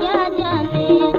क्या जाने